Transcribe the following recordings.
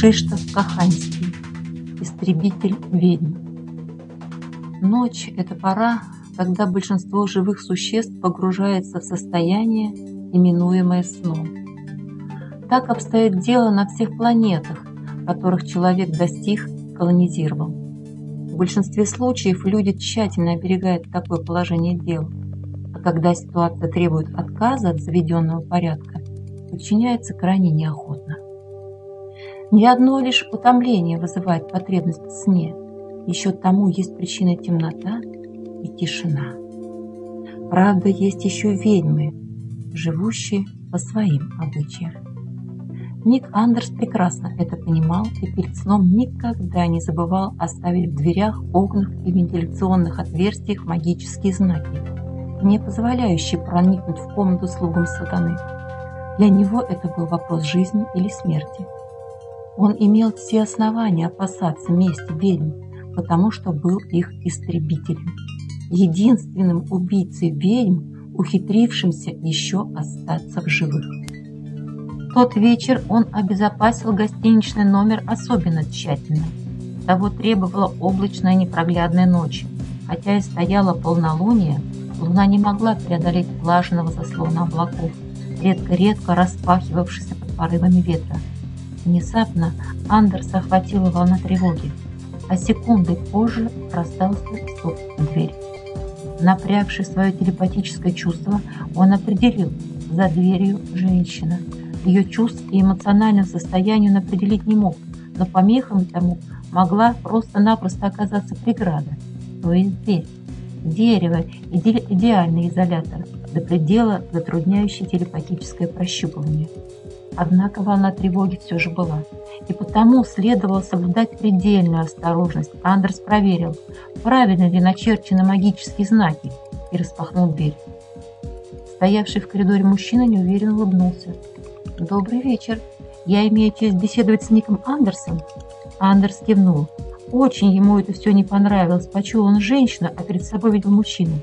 Кшиштоф Каханский, истребитель ведьм. Ночь – это пора, когда большинство живых существ погружается в состояние, именуемое сном. Так обстоит дело на всех планетах, которых человек достиг, колонизировал. В большинстве случаев люди тщательно оберегают такое положение дел, а когда ситуация требует отказа от заведенного порядка, подчиняется крайне неохотно. Ни одно лишь утомление вызывает потребность в сне. Еще тому есть причина темнота и тишина. Правда, есть еще ведьмы, живущие по своим обычаям. Ник Андерс прекрасно это понимал и перед сном никогда не забывал оставить в дверях, окнах и вентиляционных отверстиях магические знаки, не позволяющие проникнуть в комнату слугам сатаны. Для него это был вопрос жизни или смерти – он имел все основания опасаться мести ведьм, потому что был их истребителем, единственным убийцей ведьм, ухитрившимся еще остаться в живых. тот вечер он обезопасил гостиничный номер особенно тщательно. Того требовала облачная непроглядная ночь. Хотя и стояла полнолуние, луна не могла преодолеть влажного заслона облаков, редко-редко распахивавшихся под порывами ветра. Внезапно Андерса охватила волна тревоги, а секунды позже раздался стук в дверь. Напрягший свое телепатическое чувство, он определил за дверью женщина. Ее чувств и эмоциональным состоянию он определить не мог, но помехом тому могла просто-напросто оказаться преграда, то есть дверь. Дерево – иде идеальный изолятор, до предела затрудняющий телепатическое прощупывание. Однако волна тревоги все же была. И потому следовало соблюдать предельную осторожность. Андерс проверил, правильно ли начерчены магические знаки, и распахнул дверь. Стоявший в коридоре мужчина неуверенно улыбнулся. «Добрый вечер. Я имею честь беседовать с Ником Андерсом?» Андерс кивнул. Очень ему это все не понравилось. Почуял он женщину, а перед собой видел мужчину.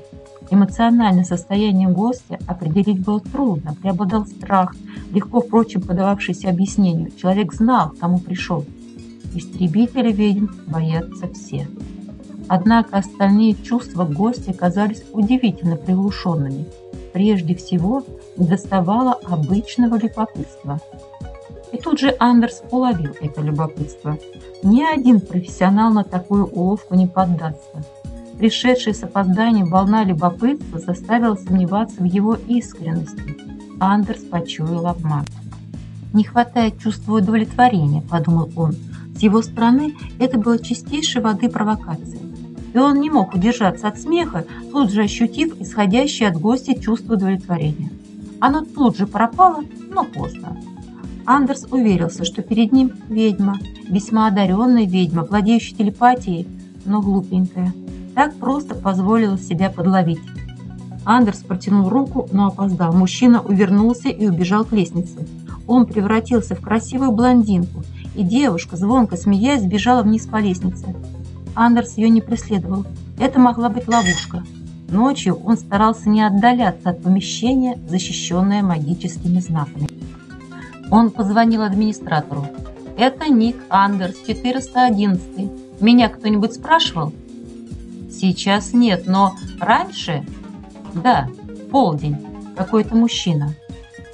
Эмоциональное состояние гостя определить было трудно, преобладал страх, легко, впрочем, подававшийся объяснению. Человек знал, к кому пришел. Истребители ведьм боятся все. Однако остальные чувства гостя казались удивительно приглушенными. Прежде всего, недоставало обычного любопытства. И тут же Андерс уловил это любопытство. Ни один профессионал на такую уловку не поддастся. Пришедшая с опозданием волна любопытства заставила сомневаться в его искренности. Андерс почуял обман. «Не хватает чувства удовлетворения», – подумал он. С его стороны это было чистейшей воды провокация. И он не мог удержаться от смеха, тут же ощутив исходящее от гостя чувство удовлетворения. Оно тут же пропало, но поздно. Андерс уверился, что перед ним ведьма, весьма одаренная ведьма, владеющая телепатией, но глупенькая так просто позволила себя подловить. Андерс протянул руку, но опоздал. Мужчина увернулся и убежал к лестнице. Он превратился в красивую блондинку, и девушка, звонко смеясь, сбежала вниз по лестнице. Андерс ее не преследовал. Это могла быть ловушка. Ночью он старался не отдаляться от помещения, защищенное магическими знаками. Он позвонил администратору. «Это Ник Андерс, 411. Меня кто-нибудь спрашивал?» Сейчас нет, но раньше... Да, полдень. Какой-то мужчина.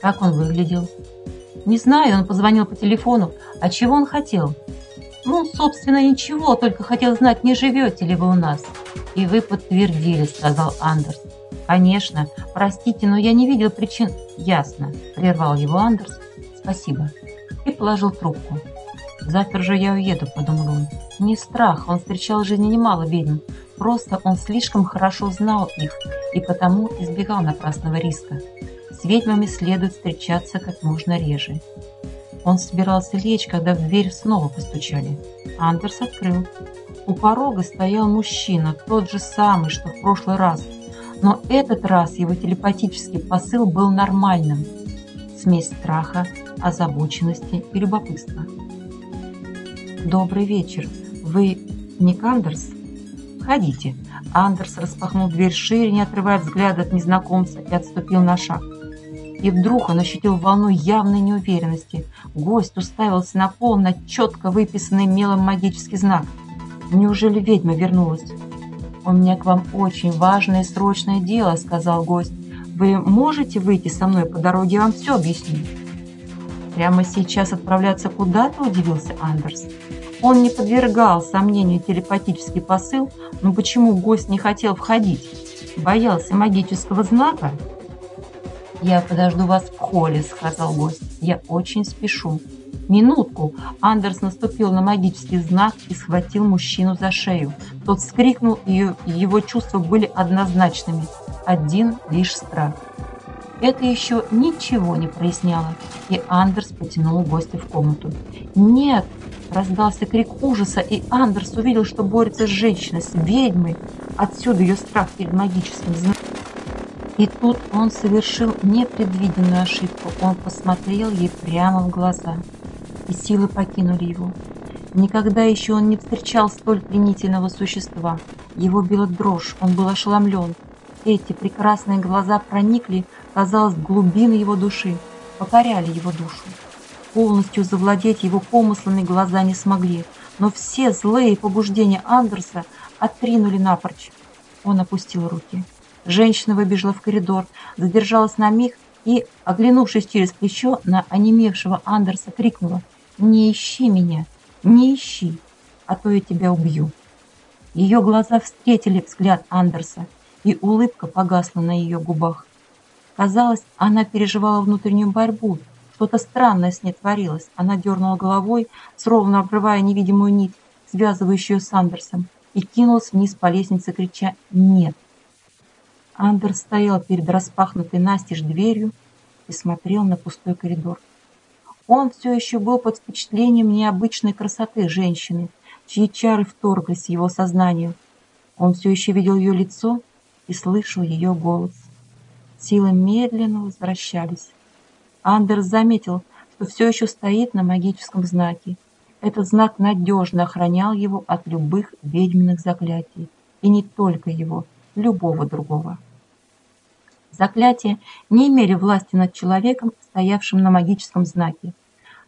Как он выглядел? Не знаю, он позвонил по телефону. А чего он хотел? Ну, собственно, ничего, только хотел знать, не живете ли вы у нас. И вы подтвердили, сказал Андерс. Конечно, простите, но я не видел причин. Ясно, прервал его Андерс. Спасибо. И положил трубку. Завтра же я уеду, подумал он. Не страх, он встречал в жизни немало ведьм. Просто он слишком хорошо знал их и потому избегал напрасного риска. С ведьмами следует встречаться как можно реже. Он собирался лечь, когда в дверь снова постучали. Андерс открыл. У порога стоял мужчина, тот же самый, что в прошлый раз. Но этот раз его телепатический посыл был нормальным. Смесь страха, озабоченности и любопытства. «Добрый вечер. Вы Ник Андерс?» «Входите». Андерс распахнул дверь шире, не отрывая взгляда от незнакомца, и отступил на шаг. И вдруг он ощутил волну явной неуверенности. Гость уставился на пол на четко выписанный мелом магический знак. Неужели ведьма вернулась? «У меня к вам очень важное и срочное дело», — сказал гость. «Вы можете выйти со мной по дороге, вам все объясню». «Прямо сейчас отправляться куда-то?» – удивился Андерс. Он не подвергал сомнению телепатический посыл, но почему гость не хотел входить? Боялся магического знака? «Я подожду вас в холле», – сказал гость. «Я очень спешу». Минутку Андерс наступил на магический знак и схватил мужчину за шею. Тот вскрикнул, и его чувства были однозначными. Один лишь страх. Это еще ничего не проясняло, и Андерс потянул гостя в комнату. «Нет!» – раздался крик ужаса, и Андерс увидел, что борется с женщиной, с ведьмой. Отсюда ее страх перед магическим знаком. И тут он совершил непредвиденную ошибку. Он посмотрел ей прямо в глаза, и силы покинули его. Никогда еще он не встречал столь пленительного существа. Его била дрожь, он был ошеломлен. Эти прекрасные глаза проникли казалось, глубины его души, покоряли его душу. Полностью завладеть его помыслами глаза не смогли, но все злые побуждения Андерса отринули напрочь. Он опустил руки. Женщина выбежала в коридор, задержалась на миг и, оглянувшись через плечо на онемевшего Андерса, крикнула «Не ищи меня, не ищи, а то я тебя убью». Ее глаза встретили взгляд Андерса, и улыбка погасла на ее губах. Казалось, она переживала внутреннюю борьбу. Что-то странное с ней творилось. Она дернула головой, словно обрывая невидимую нить, связывающую с Андерсом, и кинулась вниз по лестнице, крича «Нет!». Андерс стоял перед распахнутой настежь дверью и смотрел на пустой коридор. Он все еще был под впечатлением необычной красоты женщины, чьи чары вторглись в его сознание. Он все еще видел ее лицо и слышал ее голос. Силы медленно возвращались. Андерс заметил, что все еще стоит на магическом знаке. Этот знак надежно охранял его от любых ведьминых заклятий. И не только его, любого другого. Заклятия не имели власти над человеком, стоявшим на магическом знаке.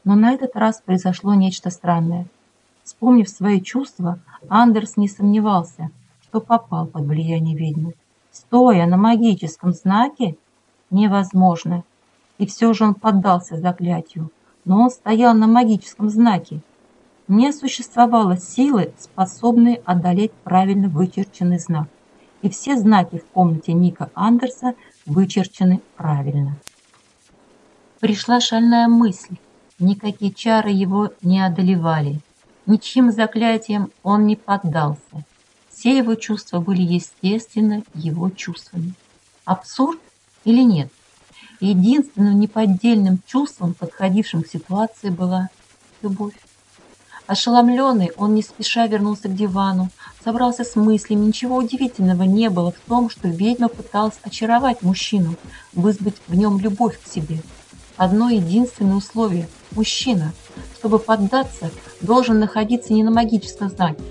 Но на этот раз произошло нечто странное. Вспомнив свои чувства, Андерс не сомневался, что попал под влияние ведьмы стоя на магическом знаке, невозможно. И все же он поддался заклятию. Но он стоял на магическом знаке. Не существовало силы, способной одолеть правильно вычерченный знак. И все знаки в комнате Ника Андерса вычерчены правильно. Пришла шальная мысль. Никакие чары его не одолевали. Ничьим заклятием он не поддался. Все его чувства были естественно его чувствами. Абсурд или нет? Единственным неподдельным чувством, подходившим к ситуации, была любовь. Ошеломленный, он не спеша вернулся к дивану, собрался с мыслями. Ничего удивительного не было в том, что ведьма пыталась очаровать мужчину, вызвать в нем любовь к себе. Одно единственное условие – мужчина, чтобы поддаться, должен находиться не на магическом знаке,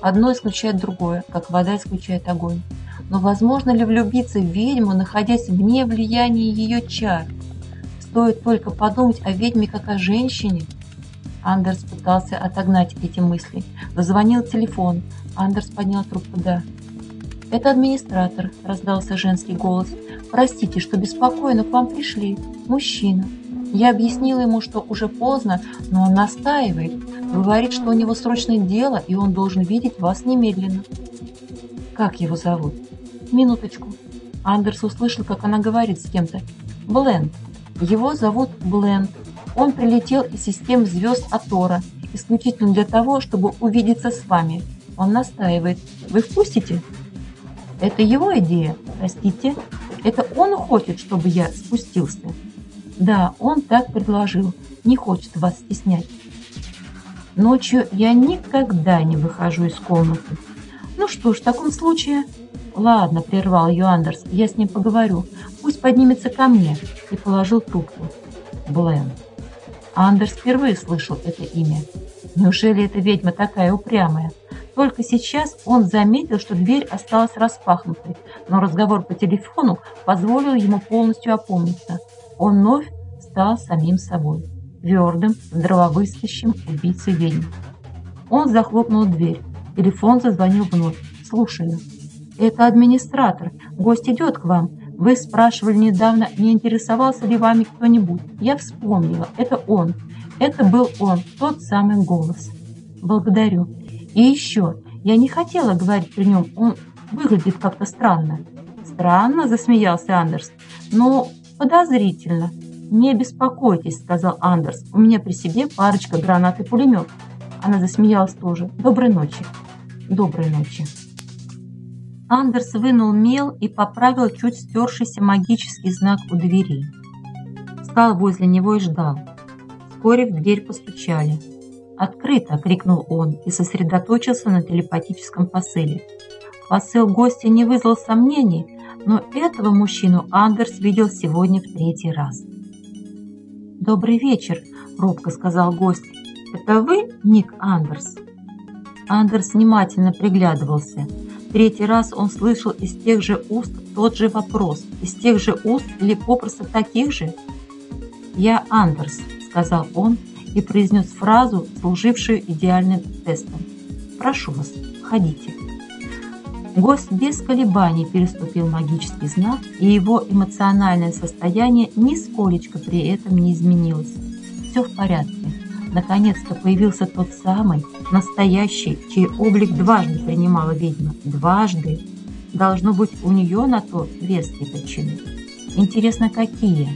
Одно исключает другое, как вода исключает огонь. Но возможно ли влюбиться в ведьму, находясь вне влияния ее чар? Стоит только подумать о ведьме как о женщине. Андерс пытался отогнать эти мысли. Зазвонил телефон. Андерс поднял трубку «Да». «Это администратор», – раздался женский голос. «Простите, что беспокойно к вам пришли. Мужчина». Я объяснила ему, что уже поздно, но он настаивает. Говорит, что у него срочное дело, и он должен видеть вас немедленно. Как его зовут? Минуточку. Андерс услышал, как она говорит с кем-то. Бленд. Его зовут Бленд. Он прилетел из систем звезд Атора, исключительно для того, чтобы увидеться с вами. Он настаивает. Вы впустите? Это его идея, простите. Это он хочет, чтобы я спустился. Да, он так предложил. Не хочет вас стеснять. Ночью я никогда не выхожу из комнаты. Ну что ж, в таком случае... Ладно, прервал ее Андерс, я с ним поговорю. Пусть поднимется ко мне. И положил трубку. Блен. Андерс впервые слышал это имя. Неужели эта ведьма такая упрямая? Только сейчас он заметил, что дверь осталась распахнутой, но разговор по телефону позволил ему полностью опомниться. Он вновь стал самим собой, твердым, здравомыслящим убийцей ведьм. Он захлопнул дверь. Телефон зазвонил вновь. «Слушаю». «Это администратор. Гость идет к вам. Вы спрашивали недавно, не интересовался ли вами кто-нибудь. Я вспомнила. Это он. Это был он, тот самый голос. Благодарю. И еще, я не хотела говорить при нем. Он выглядит как-то странно. Странно, засмеялся Андерс. Но подозрительно. «Не беспокойтесь», — сказал Андерс. «У меня при себе парочка гранат и пулемет». Она засмеялась тоже. «Доброй ночи». «Доброй ночи». Андерс вынул мел и поправил чуть стершийся магический знак у двери. Встал возле него и ждал. Вскоре в дверь постучали. «Открыто!» – крикнул он и сосредоточился на телепатическом посыле. Посыл гостя не вызвал сомнений, но этого мужчину Андерс видел сегодня в третий раз. «Добрый вечер!» – робко сказал гость. «Это вы, Ник Андерс?» Андерс внимательно приглядывался – Третий раз он слышал из тех же уст тот же вопрос, из тех же уст или попросту таких же. «Я Андерс», — сказал он и произнес фразу, служившую идеальным тестом. «Прошу вас, входите». Гость без колебаний переступил магический знак, и его эмоциональное состояние нисколечко при этом не изменилось. Все в порядке. Наконец-то появился тот самый, настоящий, чей облик дважды принимала ведьма. Дважды. Должно быть, у нее на то веские причины. Интересно, какие?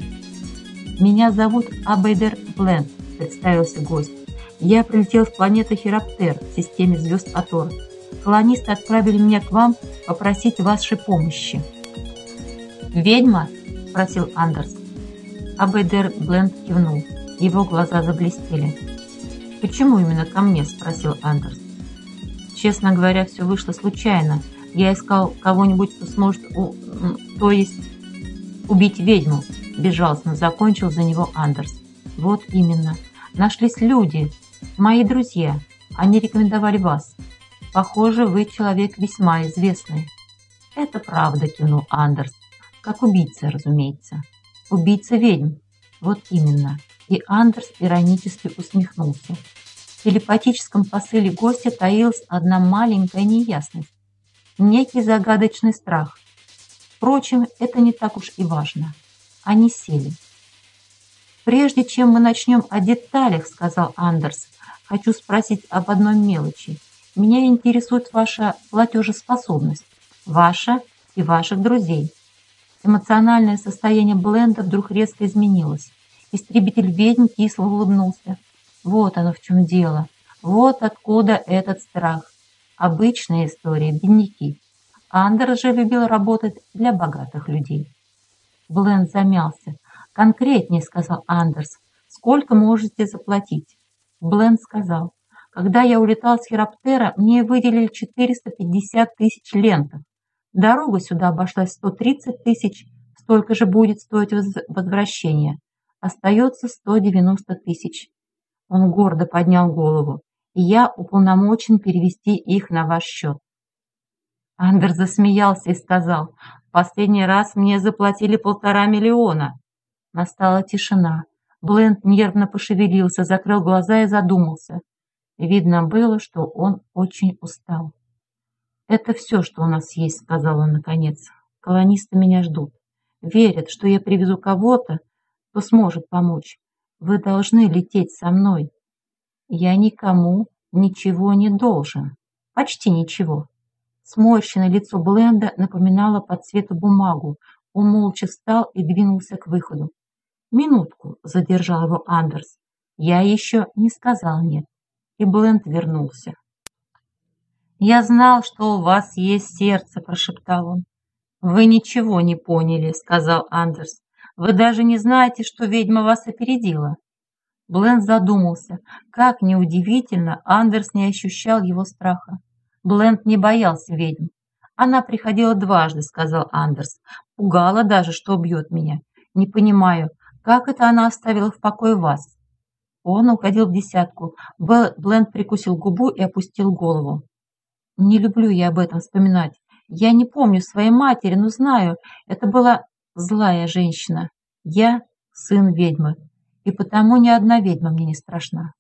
«Меня зовут Абейдер Бленд», — представился гость. «Я прилетел с планеты Хироптер в системе звезд Атор. Колонисты отправили меня к вам попросить вашей помощи». «Ведьма?» — спросил Андерс. Абейдер Бленд кивнул. Его глаза заблестели. «Почему именно ко мне?» – спросил Андерс. «Честно говоря, все вышло случайно. Я искал кого-нибудь, кто сможет, у... то есть, убить ведьму», – безжалостно закончил за него Андерс. «Вот именно. Нашлись люди, мои друзья. Они рекомендовали вас. Похоже, вы человек весьма известный». «Это правда», – кивнул Андерс. «Как убийца, разумеется. Убийца ведьм. Вот именно и Андерс иронически усмехнулся. В телепатическом посыле гостя таилась одна маленькая неясность, некий загадочный страх. Впрочем, это не так уж и важно. Они сели. «Прежде чем мы начнем о деталях, — сказал Андерс, — хочу спросить об одной мелочи. Меня интересует ваша платежеспособность, ваша и ваших друзей». Эмоциональное состояние Бленда вдруг резко изменилось. Истребитель ведьм кисло улыбнулся. Вот оно в чем дело. Вот откуда этот страх. Обычная история, бедняки. Андерс же любил работать для богатых людей. Бленд замялся. «Конкретнее», — сказал Андерс. «Сколько можете заплатить?» Бленд сказал. «Когда я улетал с Хироптера, мне выделили 450 тысяч лентов. Дорога сюда обошлась 130 тысяч, столько же будет стоить возвращение. Остается 190 тысяч. Он гордо поднял голову. И я уполномочен перевести их на ваш счет. Андер засмеялся и сказал, «В последний раз мне заплатили полтора миллиона». Настала тишина. Бленд нервно пошевелился, закрыл глаза и задумался. Видно было, что он очень устал. «Это все, что у нас есть», — сказал он наконец. «Колонисты меня ждут. Верят, что я привезу кого-то, кто сможет помочь. Вы должны лететь со мной. Я никому ничего не должен. Почти ничего. Сморщенное лицо Бленда напоминало по цвету бумагу. Он молча встал и двинулся к выходу. «Минутку», — задержал его Андерс. «Я еще не сказал нет». И Бленд вернулся. «Я знал, что у вас есть сердце», — прошептал он. «Вы ничего не поняли», — сказал Андерс. Вы даже не знаете, что ведьма вас опередила». Блен задумался. Как неудивительно, Андерс не ощущал его страха. Бленд не боялся ведьм. «Она приходила дважды», — сказал Андерс. «Пугала даже, что убьет меня. Не понимаю, как это она оставила в покое вас?» Он уходил в десятку. Бленд прикусил губу и опустил голову. Не люблю я об этом вспоминать. Я не помню своей матери, но знаю, это была злая женщина. Я сын ведьмы, и потому ни одна ведьма мне не страшна.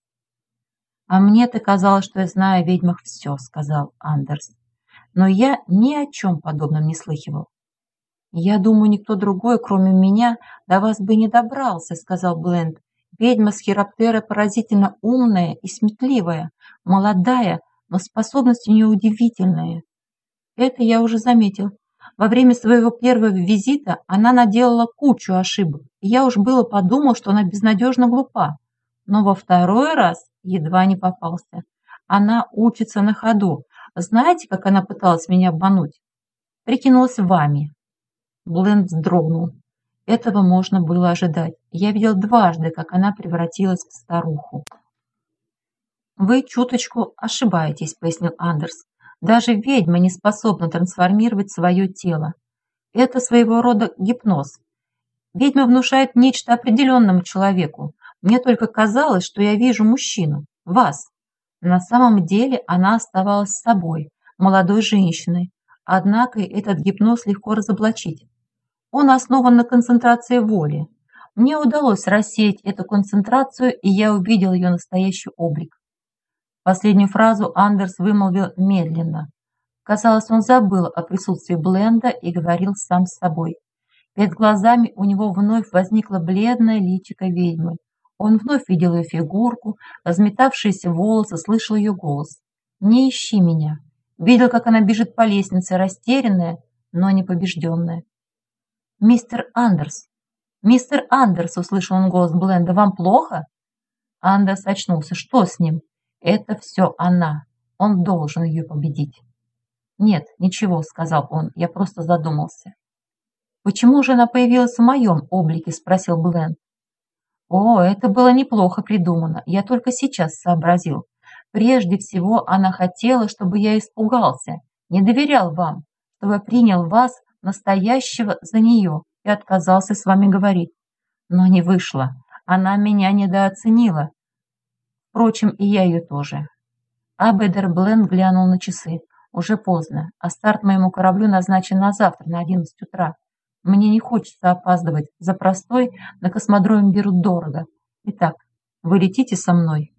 «А мне-то казалось, что я знаю о ведьмах все», — сказал Андерс. «Но я ни о чем подобном не слыхивал». «Я думаю, никто другой, кроме меня, до вас бы не добрался», — сказал Бленд. «Ведьма с Хироптера поразительно умная и сметливая, молодая, но нее удивительная. Это я уже заметил. Во время своего первого визита она наделала кучу ошибок, и я уж было подумал, что она безнадежно глупа. Но во второй раз едва не попался. Она учится на ходу. Знаете, как она пыталась меня обмануть? Прикинулась вами. Бленд вздрогнул. Этого можно было ожидать. Я видел дважды, как она превратилась в старуху. «Вы чуточку ошибаетесь», — пояснил Андерс. «Даже ведьма не способна трансформировать свое тело. Это своего рода гипноз. Ведьма внушает нечто определенному человеку. Мне только казалось, что я вижу мужчину, вас. На самом деле она оставалась собой, молодой женщиной. Однако этот гипноз легко разоблачить. Он основан на концентрации воли. Мне удалось рассеять эту концентрацию, и я увидел ее настоящий облик. Последнюю фразу Андерс вымолвил медленно. Казалось, он забыл о присутствии Бленда и говорил сам с собой. Перед глазами у него вновь возникла бледная личико ведьмы. Он вновь видел ее фигурку, разметавшиеся волосы, слышал ее голос. «Не ищи меня!» Видел, как она бежит по лестнице, растерянная, но не побежденная. «Мистер Андерс! Мистер Андерс!» — услышал он голос Бленда. «Вам плохо?» Андерс очнулся. «Что с ним?» «Это все она. Он должен ее победить». «Нет, ничего», — сказал он. «Я просто задумался». «Почему же она появилась в моем облике?» — спросил Бленд. О, это было неплохо придумано. Я только сейчас сообразил. Прежде всего, она хотела, чтобы я испугался, не доверял вам, чтобы принял вас, настоящего, за нее и отказался с вами говорить. Но не вышло. Она меня недооценила. Впрочем, и я ее тоже. Абедер Блен глянул на часы. Уже поздно, а старт моему кораблю назначен на завтра, на одиннадцать утра. Мне не хочется опаздывать. За простой на космодроме берут дорого. Итак, вы летите со мной?»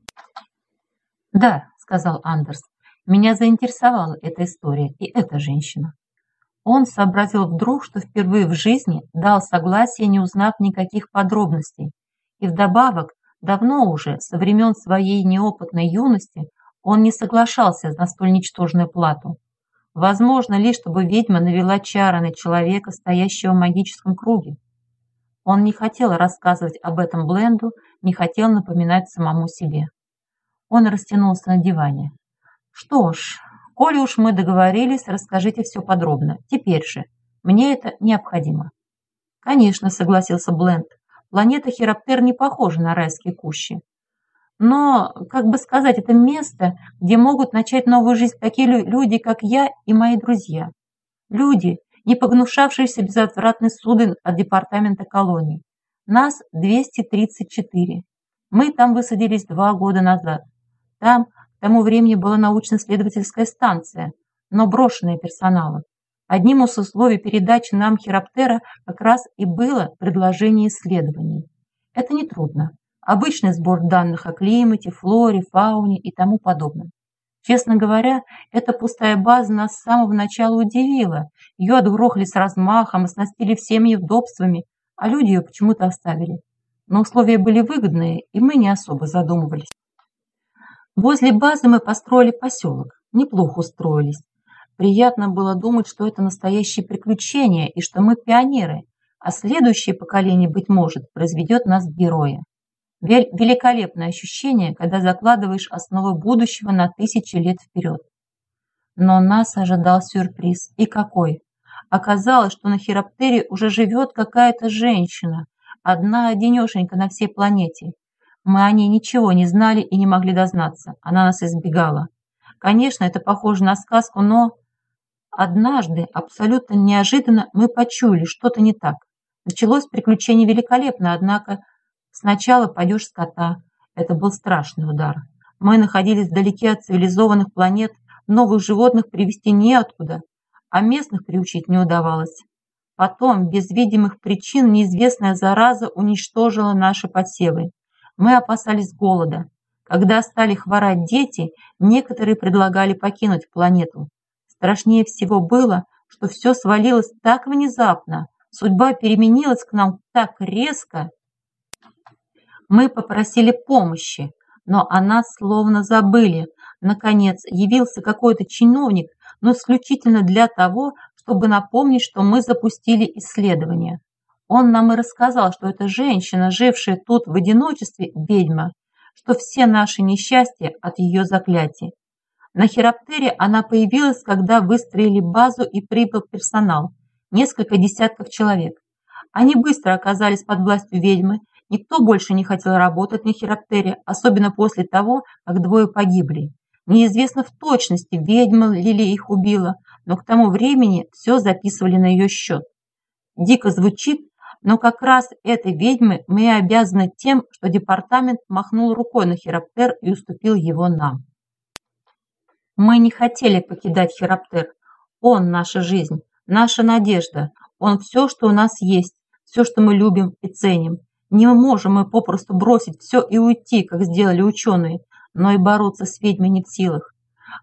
«Да», — сказал Андерс. «Меня заинтересовала эта история и эта женщина». Он сообразил вдруг, что впервые в жизни дал согласие, не узнав никаких подробностей. И вдобавок, давно уже, со времен своей неопытной юности, он не соглашался на столь ничтожную плату. Возможно ли, чтобы ведьма навела чары на человека, стоящего в магическом круге? Он не хотел рассказывать об этом Бленду, не хотел напоминать самому себе. Он растянулся на диване. «Что ж, коли уж мы договорились, расскажите все подробно. Теперь же. Мне это необходимо». «Конечно», — согласился Бленд. «Планета Хироптер не похожа на райские кущи но, как бы сказать, это место, где могут начать новую жизнь такие люди, как я и мои друзья. Люди, не погнушавшиеся безотвратной суды от департамента колоний. Нас 234. Мы там высадились два года назад. Там к тому времени была научно-исследовательская станция, но брошенная персоналом. Одним из условий передачи нам Хироптера как раз и было предложение исследований. Это нетрудно обычный сбор данных о климате, флоре, фауне и тому подобном. Честно говоря, эта пустая база нас с самого начала удивила. Ее отгрохали с размахом, оснастили всеми удобствами, а люди ее почему-то оставили. Но условия были выгодные, и мы не особо задумывались. Возле базы мы построили поселок. Неплохо устроились. Приятно было думать, что это настоящее приключение и что мы пионеры, а следующее поколение, быть может, произведет нас в героя. Великолепное ощущение, когда закладываешь основы будущего на тысячи лет вперед. Но нас ожидал сюрприз. И какой? Оказалось, что на Хироптере уже живет какая-то женщина, одна одинешенька на всей планете. Мы о ней ничего не знали и не могли дознаться. Она нас избегала. Конечно, это похоже на сказку, но... Однажды, абсолютно неожиданно, мы почуяли что-то не так. Началось приключение великолепно, однако Сначала падеж скота. Это был страшный удар. Мы находились вдалеке от цивилизованных планет, новых животных привести неоткуда, а местных приучить не удавалось. Потом, без видимых причин, неизвестная зараза уничтожила наши посевы. Мы опасались голода. Когда стали хворать дети, некоторые предлагали покинуть планету. Страшнее всего было, что все свалилось так внезапно, судьба переменилась к нам так резко. Мы попросили помощи, но о нас словно забыли. Наконец явился какой-то чиновник, но исключительно для того, чтобы напомнить, что мы запустили исследование. Он нам и рассказал, что эта женщина, жившая тут в одиночестве, ведьма, что все наши несчастья от ее заклятий. На Хироптере она появилась, когда выстроили базу и прибыл персонал, несколько десятков человек. Они быстро оказались под властью ведьмы, никто больше не хотел работать на Хироптере, особенно после того, как двое погибли. Неизвестно в точности, ведьма ли их убила, но к тому времени все записывали на ее счет. Дико звучит, но как раз этой ведьмы мы обязаны тем, что департамент махнул рукой на Хироптер и уступил его нам. Мы не хотели покидать Хироптер. Он наша жизнь, наша надежда. Он все, что у нас есть, все, что мы любим и ценим. Не можем мы попросту бросить все и уйти, как сделали ученые, но и бороться с ведьмой не в силах.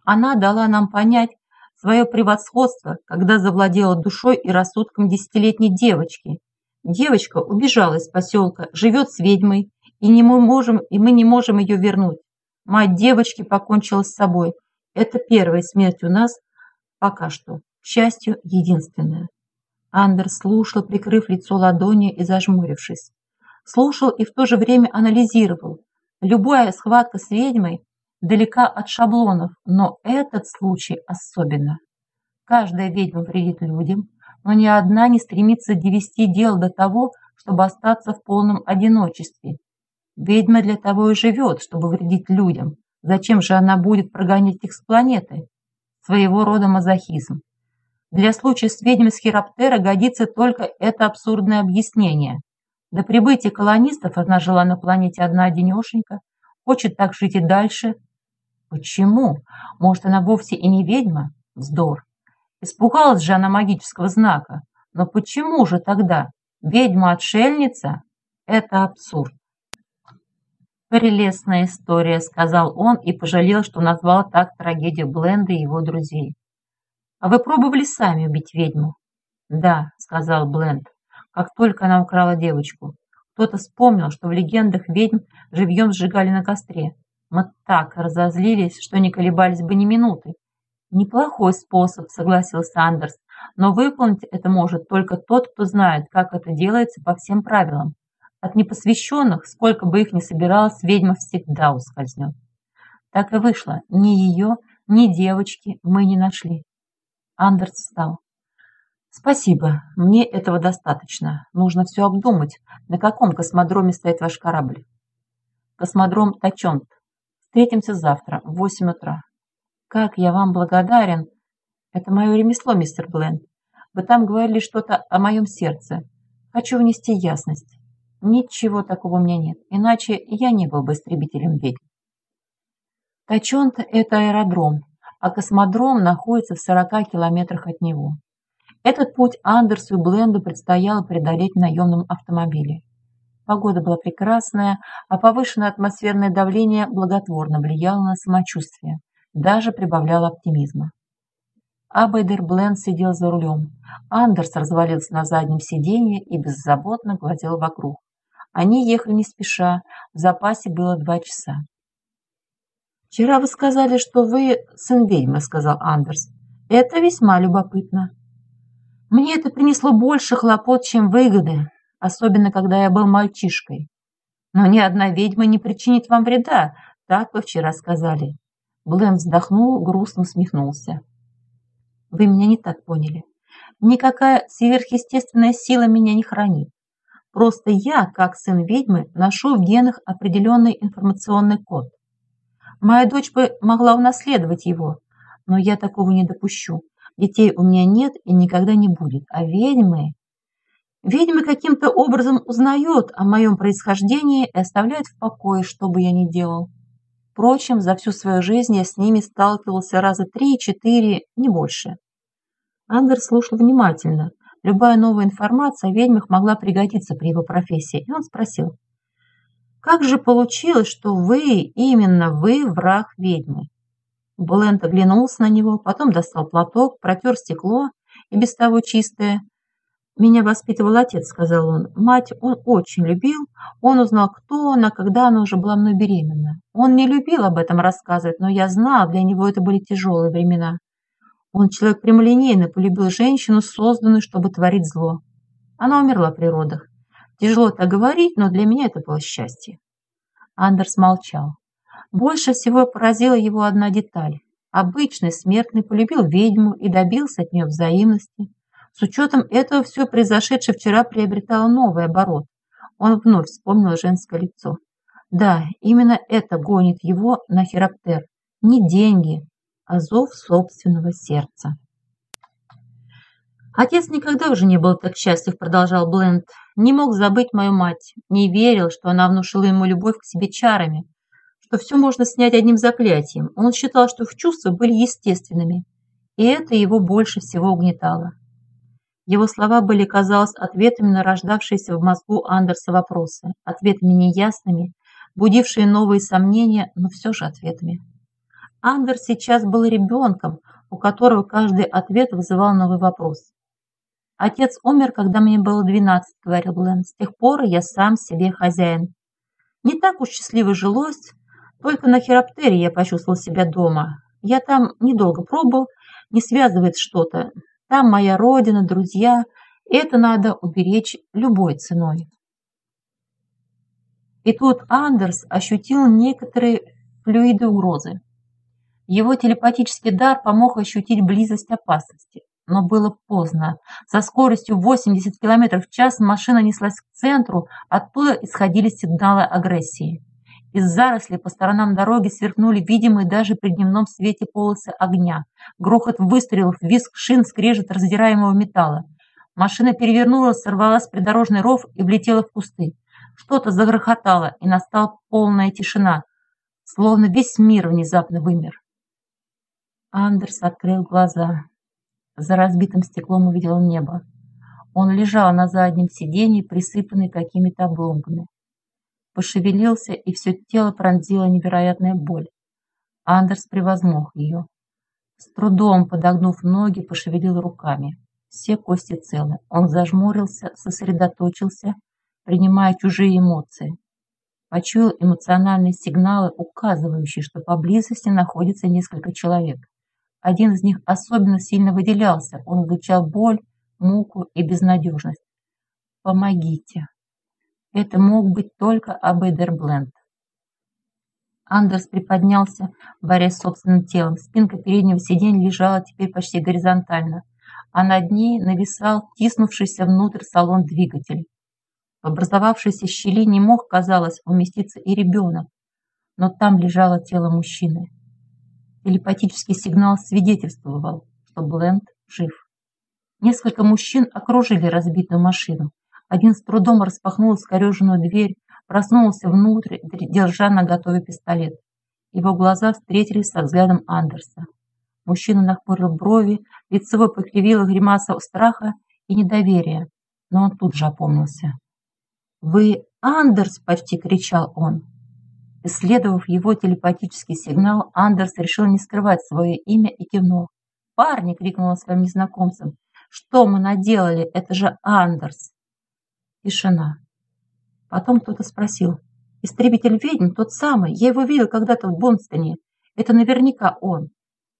Она дала нам понять свое превосходство, когда завладела душой и рассудком десятилетней девочки. Девочка убежала из поселка, живет с ведьмой, и, не мы, можем, и мы не можем ее вернуть. Мать девочки покончила с собой – это первая смерть у нас пока что, к счастью, единственная. Андерс слушал, прикрыв лицо ладонью и зажмурившись. Слушал и в то же время анализировал. Любая схватка с ведьмой далека от шаблонов, но этот случай особенно. Каждая ведьма вредит людям, но ни одна не стремится довести дело до того, чтобы остаться в полном одиночестве. Ведьма для того и живет, чтобы вредить людям, Зачем же она будет прогонять их с планеты? Своего рода мазохизм. Для случая с ведьмой с Хироптера годится только это абсурдное объяснение. До прибытия колонистов она жила на планете одна-одинешенька, хочет так жить и дальше. Почему? Может, она вовсе и не ведьма? Вздор. Испугалась же она магического знака. Но почему же тогда? Ведьма-отшельница? Это абсурд. «Прелестная история», — сказал он и пожалел, что назвал так трагедию Бленда и его друзей. «А вы пробовали сами убить ведьму?» «Да», — сказал Бленд, как только она украла девочку. Кто-то вспомнил, что в легендах ведьм живьем сжигали на костре. Мы так разозлились, что не колебались бы ни минуты. «Неплохой способ», — согласился Андерс, «но выполнить это может только тот, кто знает, как это делается по всем правилам. От непосвященных, сколько бы их ни собиралось, ведьма всегда ускользнет. Так и вышло. Ни ее, ни девочки мы не нашли. Андерс встал. «Спасибо, мне этого достаточно. Нужно все обдумать. На каком космодроме стоит ваш корабль?» «Космодром Тачонт. Встретимся завтра в восемь утра». «Как я вам благодарен!» «Это мое ремесло, мистер Бленд. Вы там говорили что-то о моем сердце. Хочу внести ясность. Ничего такого у меня нет, иначе я не был бы истребителем ведьм. Тачонт – это аэродром, а космодром находится в 40 километрах от него. Этот путь Андерсу и Бленду предстояло преодолеть в наемном автомобиле. Погода была прекрасная, а повышенное атмосферное давление благотворно влияло на самочувствие, даже прибавляло оптимизма. Абайдер Бленд сидел за рулем. Андерс развалился на заднем сиденье и беззаботно глазел вокруг. Они ехали не спеша, в запасе было два часа. «Вчера вы сказали, что вы сын ведьмы», — сказал Андерс. «Это весьма любопытно. Мне это принесло больше хлопот, чем выгоды, особенно когда я был мальчишкой. Но ни одна ведьма не причинит вам вреда, так вы вчера сказали». Блэм вздохнул, грустно усмехнулся. «Вы меня не так поняли. Никакая сверхъестественная сила меня не хранит. Просто я, как сын ведьмы, ношу в генах определенный информационный код. Моя дочь бы могла унаследовать его, но я такого не допущу. Детей у меня нет и никогда не будет. А ведьмы... Ведьмы каким-то образом узнают о моем происхождении и оставляют в покое, что бы я ни делал. Впрочем, за всю свою жизнь я с ними сталкивался раза три-четыре, не больше. Андер слушал внимательно. Любая новая информация о ведьмах могла пригодиться при его профессии, и он спросил. «Как же получилось, что вы, именно вы, враг ведьмы?» Булент оглянулся на него, потом достал платок, протер стекло, и без того чистое. «Меня воспитывал отец», — сказал он. «Мать он очень любил. Он узнал, кто она, когда она уже была мной беременна. Он не любил об этом рассказывать, но я знал, для него это были тяжелые времена. Он человек прямолинейный, полюбил женщину, созданную, чтобы творить зло. Она умерла при родах. Тяжело это говорить, но для меня это было счастье». Андерс молчал. Больше всего поразила его одна деталь. Обычный смертный полюбил ведьму и добился от нее взаимности. С учетом этого все произошедшее вчера приобретало новый оборот. Он вновь вспомнил женское лицо. Да, именно это гонит его на Хераптер. Не деньги, а зов собственного сердца. Отец никогда уже не был так счастлив, продолжал Бленд. Не мог забыть мою мать, не верил, что она внушила ему любовь к себе чарами, что все можно снять одним заклятием. Он считал, что их чувства были естественными, и это его больше всего угнетало. Его слова были, казалось, ответами на рождавшиеся в мозгу Андерса вопросы, ответами неясными, будившие новые сомнения, но все же ответами. Андерс сейчас был ребенком, у которого каждый ответ вызывал новый вопрос. «Отец умер, когда мне было двенадцать», — говорил Блен. «С тех пор я сам себе хозяин. Не так уж счастливо жилось, только на Хироптере я почувствовал себя дома. Я там недолго пробыл, не связывает что-то. Там моя родина, друзья. Это надо уберечь любой ценой. И тут Андерс ощутил некоторые флюиды угрозы. Его телепатический дар помог ощутить близость опасности. Но было поздно. Со скоростью 80 км в час машина неслась к центру, оттуда исходили сигналы агрессии. Из зарослей по сторонам дороги сверкнули видимые даже при дневном свете полосы огня. Грохот выстрелов, визг шин, скрежет раздираемого металла. Машина перевернулась, сорвалась с придорожный ров и влетела в кусты. Что-то загрохотало, и настала полная тишина, словно весь мир внезапно вымер. Андерс открыл глаза. За разбитым стеклом увидел небо. Он лежал на заднем сиденье, присыпанный какими-то обломками пошевелился, и все тело пронзила невероятная боль. Андерс превозмог ее. С трудом подогнув ноги, пошевелил руками. Все кости целы. Он зажмурился, сосредоточился, принимая чужие эмоции. Почуял эмоциональные сигналы, указывающие, что поблизости находится несколько человек. Один из них особенно сильно выделялся. Он излучал боль, муку и безнадежность. «Помогите!» Это мог быть только Абейдербленд. Андерс приподнялся, борясь с собственным телом. Спинка переднего сиденья лежала теперь почти горизонтально, а над ней нависал тиснувшийся внутрь салон двигатель. В образовавшейся щели не мог, казалось, уместиться и ребенок, но там лежало тело мужчины. Телепатический сигнал свидетельствовал, что Бленд жив. Несколько мужчин окружили разбитую машину. Один с трудом распахнул искореженную дверь, проснулся внутрь, держа на готове пистолет. Его глаза встретились со взглядом Андерса. Мужчина нахмурил брови, лицо покривило гримаса страха и недоверия, но он тут же опомнился. «Вы Андерс!» – почти кричал он. Исследовав его телепатический сигнал, Андерс решил не скрывать свое имя и кивнул. «Парни!» – крикнул он своим незнакомцам. «Что мы наделали? Это же Андерс!» Тишина. Потом кто-то спросил. «Истребитель ведьм тот самый. Я его видел когда-то в Бонстоне. Это наверняка он».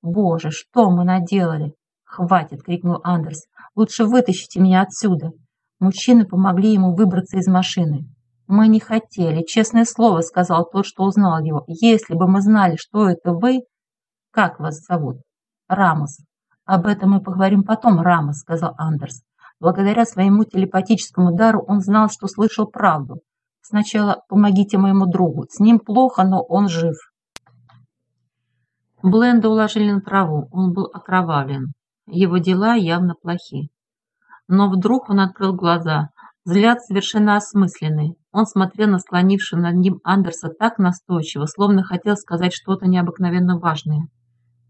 «Боже, что мы наделали?» «Хватит!» — крикнул Андерс. «Лучше вытащите меня отсюда!» Мужчины помогли ему выбраться из машины. «Мы не хотели, честное слово», — сказал тот, что узнал его. «Если бы мы знали, что это вы...» «Как вас зовут?» «Рамос». «Об этом мы поговорим потом, Рамос», — сказал Андерс. Благодаря своему телепатическому дару он знал, что слышал правду. Сначала помогите моему другу. С ним плохо, но он жив. Бленда уложили на траву. Он был окровавлен. Его дела явно плохи. Но вдруг он открыл глаза. Взгляд совершенно осмысленный. Он смотрел на склонившего над ним Андерса так настойчиво, словно хотел сказать что-то необыкновенно важное.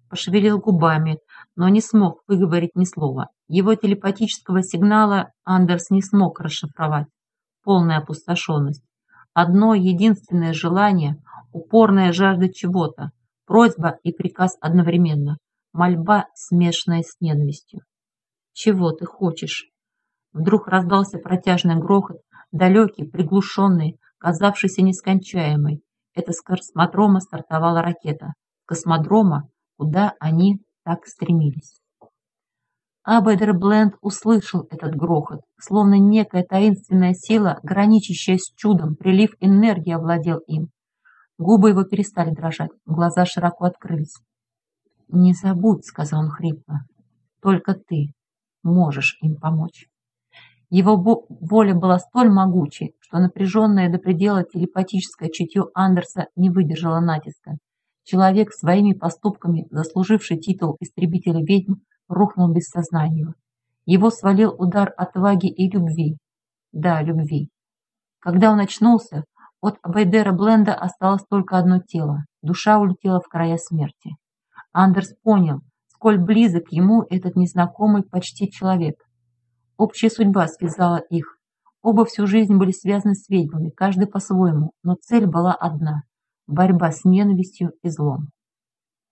Пошевелил губами, но не смог выговорить ни слова. Его телепатического сигнала Андерс не смог расшифровать. Полная опустошенность. Одно единственное желание, упорная жажда чего-то, просьба и приказ одновременно, мольба, смешанная с ненавистью. «Чего ты хочешь?» Вдруг раздался протяжный грохот, далекий, приглушенный, казавшийся нескончаемый. Это с космодрома стартовала ракета. Космодрома, куда они так стремились. Абайдер Бленд услышал этот грохот, словно некая таинственная сила, граничащая с чудом, прилив энергии овладел им. Губы его перестали дрожать, глаза широко открылись. «Не забудь», — сказал он хрипло, — «только ты можешь им помочь». Его воля была столь могучей, что напряженное до предела телепатическое чутье Андерса не выдержало натиска. Человек, своими поступками заслуживший титул истребителя ведьм, рухнул без сознания. Его свалил удар отваги и любви. Да, любви. Когда он очнулся, от Абайдера Бленда осталось только одно тело. Душа улетела в края смерти. Андерс понял, сколь близок ему этот незнакомый почти человек. Общая судьба связала их. Оба всю жизнь были связаны с ведьмами, каждый по-своему, но цель была одна – борьба с ненавистью и злом.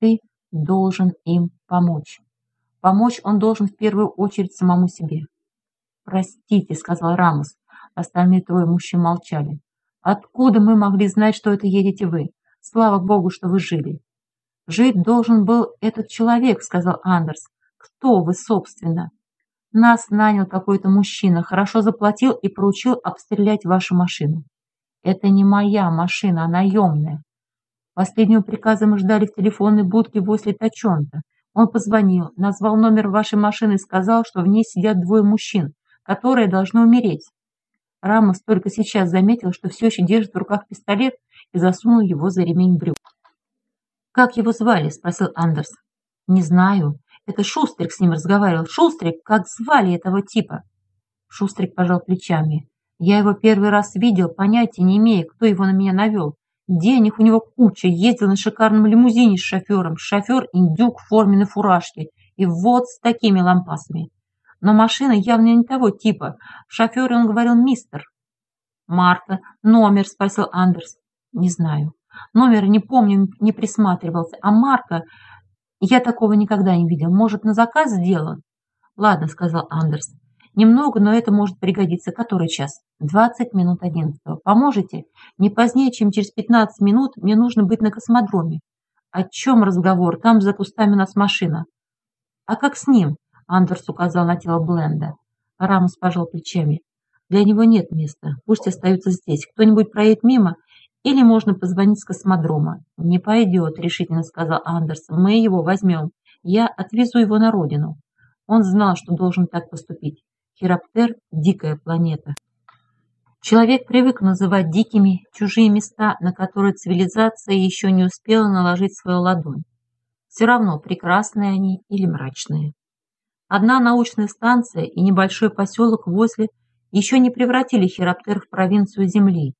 Ты должен им помочь. Помочь он должен в первую очередь самому себе. «Простите», – сказал Рамос. Остальные трое мужчин молчали. «Откуда мы могли знать, что это едете вы? Слава Богу, что вы жили!» «Жить должен был этот человек», – сказал Андерс. «Кто вы, собственно?» Нас нанял какой-то мужчина, хорошо заплатил и поручил обстрелять вашу машину. Это не моя машина, а наемная. Последнего приказа мы ждали в телефонной будке возле Тачонта. Он позвонил, назвал номер вашей машины и сказал, что в ней сидят двое мужчин, которые должны умереть. Рамос только сейчас заметил, что все еще держит в руках пистолет и засунул его за ремень брюк. «Как его звали?» – спросил Андерс. «Не знаю. Это Шустрик с ним разговаривал. Шустрик, как звали этого типа? Шустрик пожал плечами. Я его первый раз видел, понятия не имея, кто его на меня навел. Денег у него куча, ездил на шикарном лимузине с шофером. Шофер индюк в форменной фуражке. И вот с такими лампасами. Но машина явно не того типа. В он говорил «мистер». «Марта, номер?» – спросил Андерс. «Не знаю. Номер не помню, не присматривался. А Марка я такого никогда не видел. Может, на заказ сделан? Ладно, сказал Андерс. Немного, но это может пригодиться. Который час? Двадцать минут одиннадцатого. Поможете? Не позднее, чем через пятнадцать минут мне нужно быть на космодроме. О чем разговор? Там за кустами у нас машина. А как с ним? Андерс указал на тело Бленда. Рамос пожал плечами. Для него нет места. Пусть остается здесь. Кто-нибудь проедет мимо, или можно позвонить с космодрома. Не пойдет, решительно сказал Андерс. Мы его возьмем. Я отвезу его на родину. Он знал, что должен так поступить. Хироптер – дикая планета. Человек привык называть дикими чужие места, на которые цивилизация еще не успела наложить свою ладонь. Все равно, прекрасные они или мрачные. Одна научная станция и небольшой поселок возле еще не превратили Хироптер в провинцию Земли,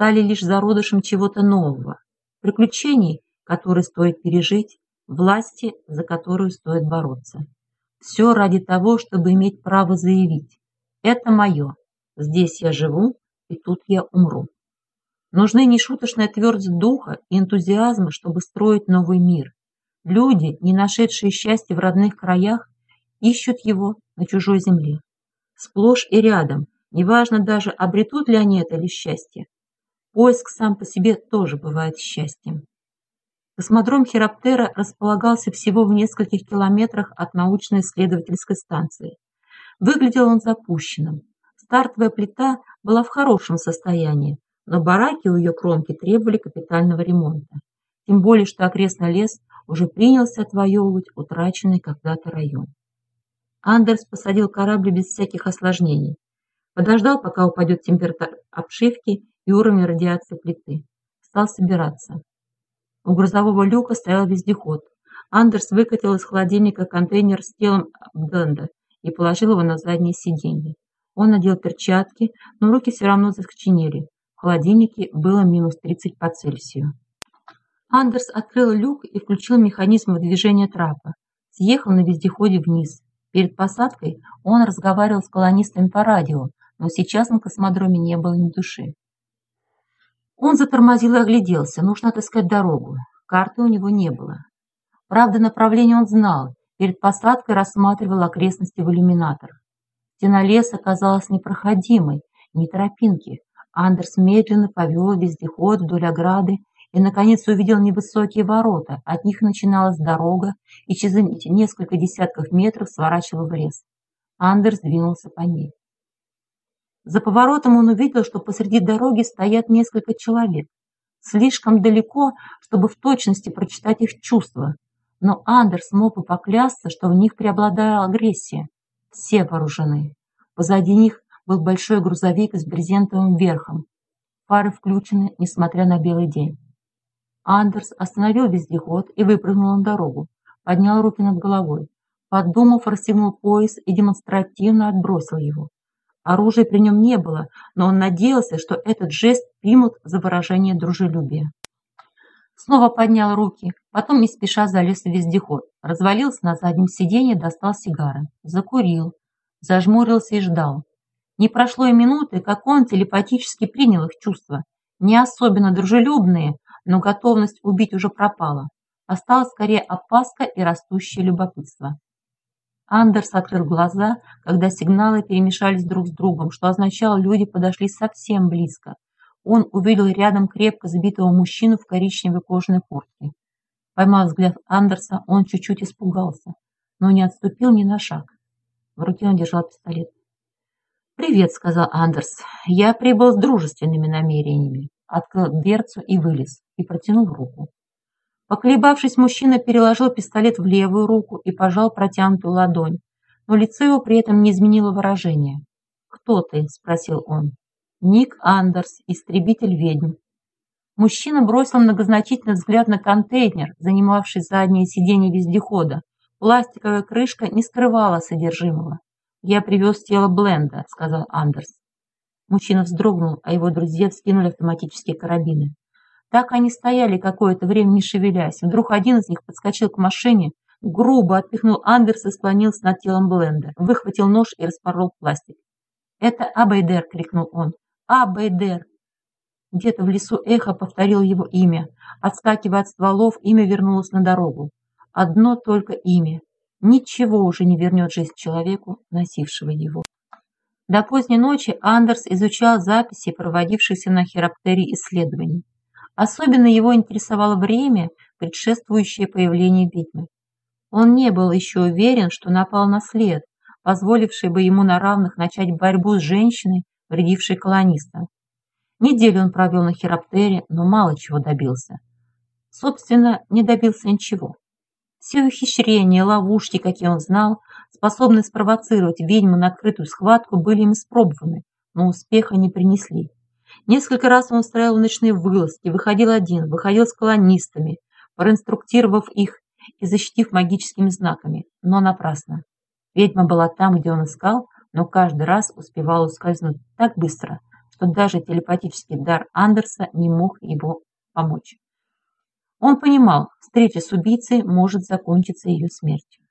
стали лишь зародышем чего-то нового, приключений, которые стоит пережить, власти, за которую стоит бороться. Все ради того, чтобы иметь право заявить «это мое, здесь я живу и тут я умру». Нужны нешуточная твердость духа и энтузиазма, чтобы строить новый мир. Люди, не нашедшие счастья в родных краях, ищут его на чужой земле. Сплошь и рядом, неважно даже, обретут ли они это ли счастье, Поиск сам по себе тоже бывает счастьем. Космодром Хироптера располагался всего в нескольких километрах от научно-исследовательской станции. Выглядел он запущенным. Стартовая плита была в хорошем состоянии, но бараки у ее кромки требовали капитального ремонта. Тем более, что окрестный лес уже принялся отвоевывать утраченный когда-то район. Андерс посадил корабль без всяких осложнений. Подождал, пока упадет температура обшивки и уровень радиации плиты. Стал собираться. У грузового люка стоял вездеход. Андерс выкатил из холодильника контейнер с телом Бленда и положил его на заднее сиденье. Он надел перчатки, но руки все равно закоченели. В холодильнике было минус 30 по Цельсию. Андерс открыл люк и включил механизм выдвижения трапа. Съехал на вездеходе вниз. Перед посадкой он разговаривал с колонистами по радио, но сейчас на космодроме не было ни души. Он затормозил и огляделся. Нужно отыскать дорогу. Карты у него не было. Правда, направление он знал. Перед посадкой рассматривал окрестности в иллюминатор. Стена леса казалась непроходимой, ни тропинки. Андерс медленно повел вездеход вдоль ограды и, наконец, увидел невысокие ворота. От них начиналась дорога и через несколько десятков метров сворачивала в лес. Андерс двинулся по ней. За поворотом он увидел, что посреди дороги стоят несколько человек. Слишком далеко, чтобы в точности прочитать их чувства. Но Андерс мог бы поклясться, что в них преобладала агрессия. Все вооружены. Позади них был большой грузовик с брезентовым верхом. Фары включены, несмотря на белый день. Андерс остановил вездеход и выпрыгнул на дорогу. Поднял руки над головой. Подумав, расстегнул пояс и демонстративно отбросил его. Оружия при нем не было, но он надеялся, что этот жест примут за выражение дружелюбия. Снова поднял руки, потом не спеша залез в вездеход, развалился на заднем сиденье, достал сигары, закурил, зажмурился и ждал. Не прошло и минуты, как он телепатически принял их чувства. Не особенно дружелюбные, но готовность убить уже пропала. Осталась скорее опаска и растущее любопытство. Андерс открыл глаза, когда сигналы перемешались друг с другом, что означало, люди подошли совсем близко. Он увидел рядом крепко забитого мужчину в коричневой кожаной куртке. Поймав взгляд Андерса, он чуть-чуть испугался, но не отступил ни на шаг. В руке он держал пистолет. «Привет», — сказал Андерс. «Я прибыл с дружественными намерениями». Открыл дверцу и вылез, и протянул руку. Поколебавшись, мужчина переложил пистолет в левую руку и пожал протянутую ладонь, но лицо его при этом не изменило выражение. «Кто ты?» – спросил он. «Ник Андерс, истребитель ведьм». Мужчина бросил многозначительный взгляд на контейнер, занимавший заднее сиденье вездехода. Пластиковая крышка не скрывала содержимого. «Я привез тело Бленда», – сказал Андерс. Мужчина вздрогнул, а его друзья вскинули автоматические карабины. Так они стояли какое-то время, не шевелясь. Вдруг один из них подскочил к машине, грубо отпихнул Андерса и склонился над телом Бленда, выхватил нож и распорол пластик. «Это Абайдер!» — крикнул он. «Абайдер!» Где-то в лесу эхо повторил его имя. Отскакивая от стволов, имя вернулось на дорогу. Одно только имя. Ничего уже не вернет жизнь человеку, носившего его. До поздней ночи Андерс изучал записи, проводившиеся на хироптерии исследований. Особенно его интересовало время, предшествующее появлению ведьмы. Он не был еще уверен, что напал на след, позволивший бы ему на равных начать борьбу с женщиной, вредившей колонистам. Неделю он провел на хироптере, но мало чего добился. Собственно, не добился ничего. Все ухищрения, ловушки, какие он знал, способные спровоцировать ведьму на открытую схватку, были им испробованы, но успеха не принесли. Несколько раз он устраивал ночные вылазки, выходил один, выходил с колонистами, проинструктировав их и защитив магическими знаками, но напрасно. Ведьма была там, где он искал, но каждый раз успевала ускользнуть так быстро, что даже телепатический дар Андерса не мог его помочь. Он понимал, встреча с убийцей может закончиться ее смертью.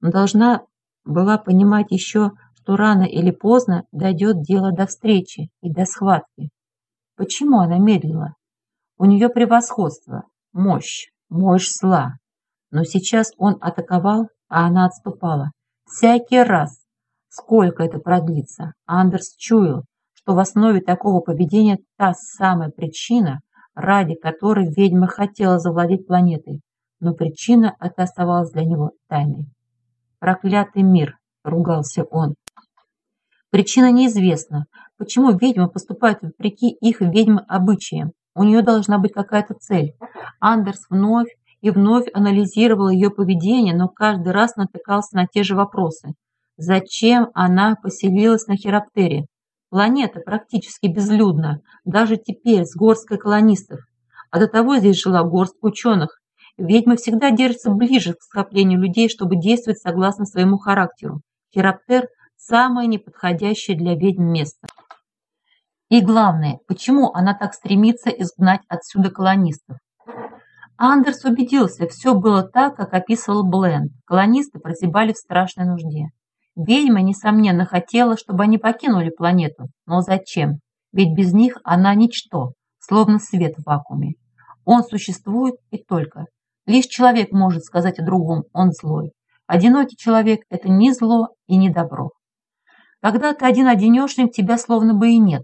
Но должна была понимать еще, что рано или поздно дойдет дело до встречи и до схватки. Почему она медлила? У нее превосходство, мощь, мощь зла. Но сейчас он атаковал, а она отступала. Всякий раз. Сколько это продлится? Андерс чуял, что в основе такого поведения та самая причина, ради которой ведьма хотела завладеть планетой. Но причина эта оставалась для него тайной. «Проклятый мир!» — ругался он. Причина неизвестна. Почему ведьма поступает вопреки их ведьмы обычаям? У нее должна быть какая-то цель. Андерс вновь и вновь анализировал ее поведение, но каждый раз натыкался на те же вопросы. Зачем она поселилась на Хироптере? Планета практически безлюдна, даже теперь с горсткой колонистов. А до того здесь жила горстка ученых. Ведьмы всегда держатся ближе к скоплению людей, чтобы действовать согласно своему характеру. Хироптер самое неподходящее для ведьм место. И главное, почему она так стремится изгнать отсюда колонистов? Андерс убедился, все было так, как описывал Бленд. Колонисты прозябали в страшной нужде. Ведьма, несомненно, хотела, чтобы они покинули планету. Но зачем? Ведь без них она ничто, словно свет в вакууме. Он существует и только. Лишь человек может сказать о другом, он злой. Одинокий человек – это не зло и не добро. Когда ты один-одинешник, тебя словно бы и нет.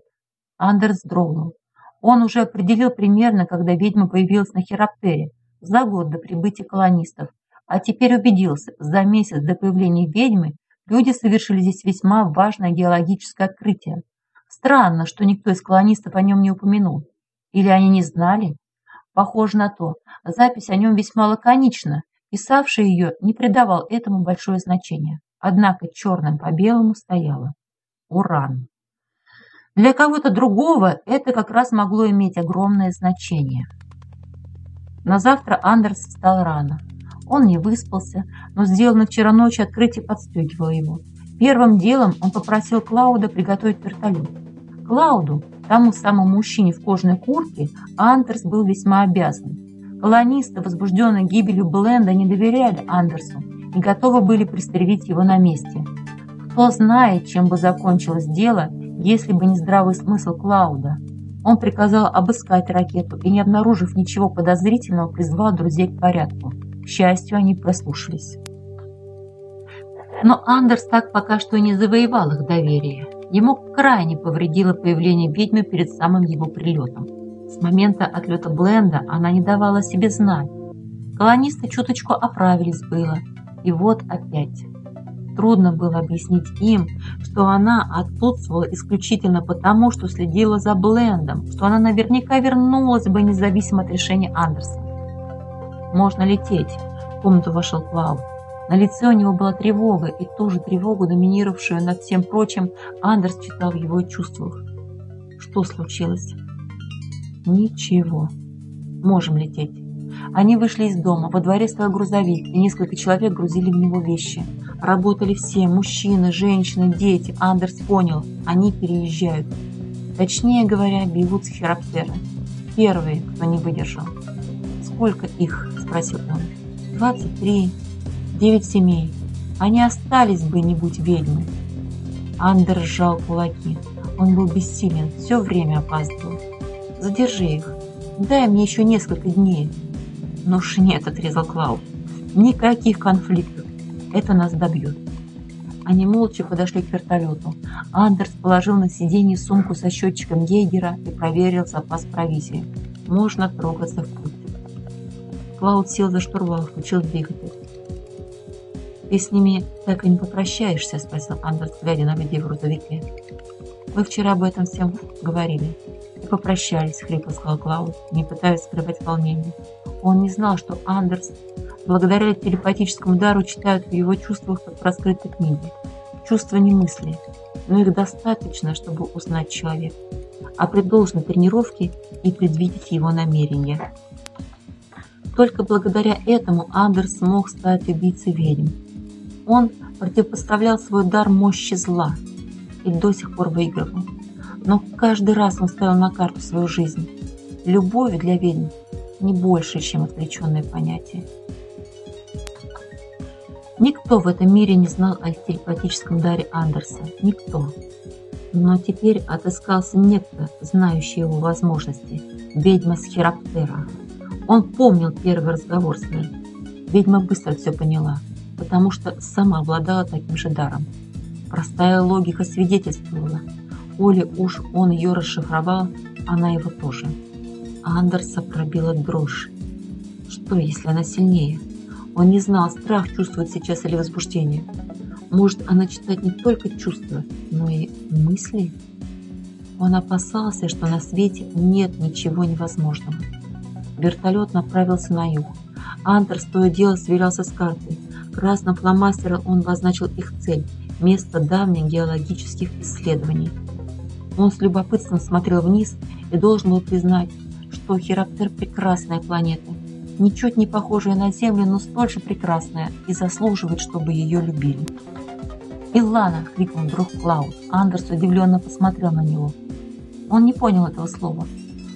Андерс дрогнул. Он уже определил примерно, когда ведьма появилась на Хераптере, за год до прибытия колонистов, а теперь убедился, за месяц до появления ведьмы люди совершили здесь весьма важное геологическое открытие. Странно, что никто из колонистов о нем не упомянул. Или они не знали? Похоже на то. Запись о нем весьма лаконична. Писавший ее не придавал этому большое значение. Однако черным по белому стояло уран. Для кого-то другого это как раз могло иметь огромное значение. На завтра Андерс встал рано. Он не выспался, но сделанное вчера ночью открытие подстегивало его. Первым делом он попросил Клауда приготовить вертолет. Клауду, тому самому мужчине в кожаной куртке, Андерс был весьма обязан. Колонисты, возбужденные гибелью Бленда, не доверяли Андерсу и готовы были пристрелить его на месте. Кто знает, чем бы закончилось дело, если бы не здравый смысл Клауда. Он приказал обыскать ракету и, не обнаружив ничего подозрительного, призвал друзей к порядку. К счастью, они прослушались. Но Андерс так пока что не завоевал их доверие. Ему крайне повредило появление ведьмы перед самым его прилетом. С момента отлета Бленда она не давала себе знать. Колонисты чуточку оправились было. И вот опять. Трудно было объяснить им, что она отсутствовала исключительно потому, что следила за Блендом, что она наверняка вернулась бы независимо от решения Андерса. «Можно лететь», — в комнату вошел Клауд. На лице у него была тревога, и ту же тревогу, доминировавшую над всем прочим, Андерс читал в его чувствах. «Что случилось?» «Ничего. Можем лететь». Они вышли из дома, во дворе стоял грузовик, и несколько человек грузили в него вещи. Работали все, мужчины, женщины, дети. Андерс понял, они переезжают. Точнее говоря, бегут с Хераптера. Первые, кто не выдержал. «Сколько их?» – спросил он. «Двадцать три. Девять семей. Они остались бы, не будь ведьмы». Андерс сжал кулаки. Он был бессилен, все время опаздывал. «Задержи их. Дай мне еще несколько дней». «Ну уж нет», – отрезал Клау. «Никаких конфликтов. Это нас добьет». Они молча подошли к вертолету. Андерс положил на сиденье сумку со счетчиком Гейгера и проверил запас провизии. Можно трогаться в путь. Клауд сел за штурвал, включил двигатель. «Ты с ними так и не попрощаешься?» – спросил Андерс, глядя на людей в грузовике. «Вы вчера об этом всем говорили». «И попрощались», – хрипло сказал Клауд, не пытаясь скрывать волнение. Он не знал, что Андерс, благодаря телепатическому дару, читает в его чувствах, как в раскрытой книге. Чувства не мысли, но их достаточно, чтобы узнать человека, а при должной тренировке и предвидеть его намерения. Только благодаря этому Андерс смог стать убийцей ведьм. Он противопоставлял свой дар мощи зла и до сих пор выигрывал. Но каждый раз он ставил на карту свою жизнь. Любовь для ведьм не больше, чем отвлеченное понятие. Никто в этом мире не знал о телепатическом даре Андерса. Никто. Но теперь отыскался некто, знающий его возможности. Ведьма с Хераптера. Он помнил первый разговор с ней. Ведьма быстро все поняла, потому что сама обладала таким же даром. Простая логика свидетельствовала. Коли уж он ее расшифровал, она его тоже. Андерса пробила дрожь. Что, если она сильнее? Он не знал, страх чувствует сейчас или возбуждение. Может, она читает не только чувства, но и мысли? Он опасался, что на свете нет ничего невозможного. Вертолет направился на юг. Андерс то и дело сверялся с картой. Красным фломастером он обозначил их цель – место давних геологических исследований. Он с любопытством смотрел вниз и должен был признать, что Хироптер – прекрасная планета, ничуть не похожая на Землю, но столь же прекрасная и заслуживает, чтобы ее любили. «Илана!» – крикнул вдруг Клаус. Андерс удивленно посмотрел на него. Он не понял этого слова.